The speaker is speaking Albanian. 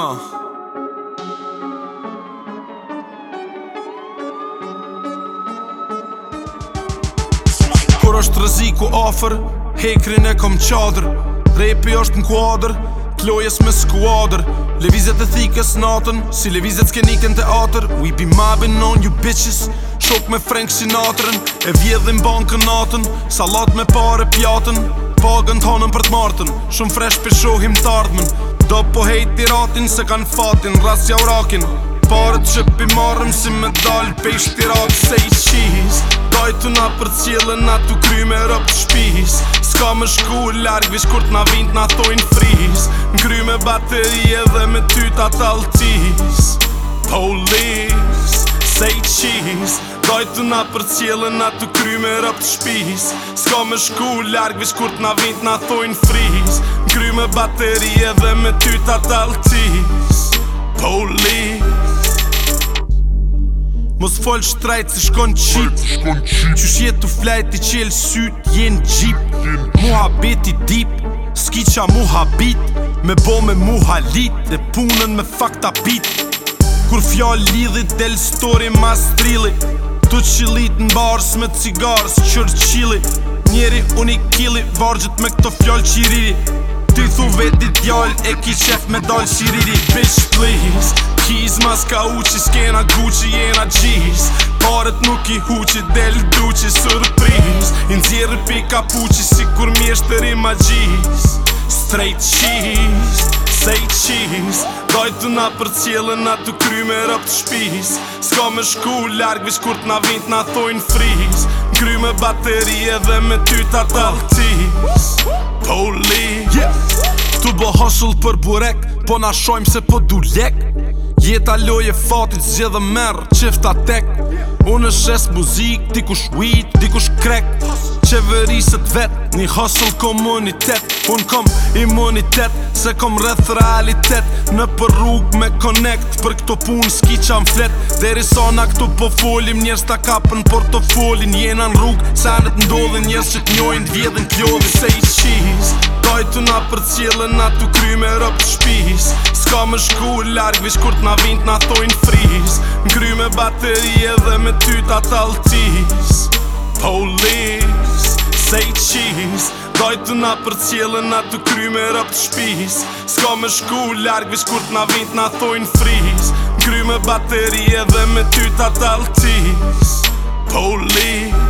Uh. Kur është rëziku ofër, hekrin e kom qadrë Repi është në kuadrë, t'lojes me skuadrë Levizet e thikës natën, si levizet s'keniken të atër We be mobbin on you bitches, shok me Frank Sinatrën E vjedhin bankën natën, salat me pare pjatën Pagën hanën për t'martën, shumë fresh për shohim t'ardhmen Do po hejti ratin se kan fatin Rasja u rakin Parët që pi marëm si medal Pe i shtirak se i qihis Dajtu na për cilën na tu kry me rëp të shpihis Ska më shku u largvish kur na vind na thojnë frihis N'kry me baterie dhe me ty t'atë Polis, Police Say cheese Gojtë na për cjellën na të kry me rëp të shpis Ska me shku larg vish kur t'na vind na thojnë friz Kry me baterie dhe me ty ta t'altis Polis Mos fol shtrajt se shkon qip Qysh jet t'u flajt t'i qel syt jen gjip Muha beti dip Ski qa muha bit Me bo me muha lit Dhe punën me fakta bit Kur fjall lidhit del story mas trillit Këtu qilit në bars me cigars qili Njeri unë i kili Vargjët me këto fjall qiriri Ti thu veti djall E ki qef me dal qiriri Bitch please kiz mas ka uqi Skena guqi jena gjiz Parët nuk i huqi Del duqi surprise Inzjerë pika puqi Si kur mjeshtë rima gjiz Straight cheese, say cheese Doj të na për cjellë, na të kry me rëp të shpis Sko me shku larkë, vish kur t'na vind, na thojnë fris Kry me bateri edhe me ty ta t'altis Poli yeah. Tu bo hustle për burek, po na shojmë se po du lek Jeta loje fatit, zjedhe merë, qifta tek Unë shes muzik, dikush weed, dikush krek Qeverisët vet, një hustle komunitet Unë kom imunitet, se kom rreth realitet Në për rrug me connect, për këto pun s'ki që am flet Deri sona këtu po folim, njerës ta kapën portofolin Jena në rrug, sa të ndodhin, njerës që t'njojnë, t'vjedhin t'lodhin Se i shqis, dojtë na për cilën, atë t'u kry me rëpë të shpis s'ka më shku larg vish kur t'na vind n'a thojnë friz N'kry me baterie dhe me ty t'a t'altis Polis, say cheese Dojtë na për cjelën na t'u kry me rëp shpis S'ka më shku larg vish kur t'na vind n'a thojnë friz N'kry me baterie dhe me ty t'a t'altis Polis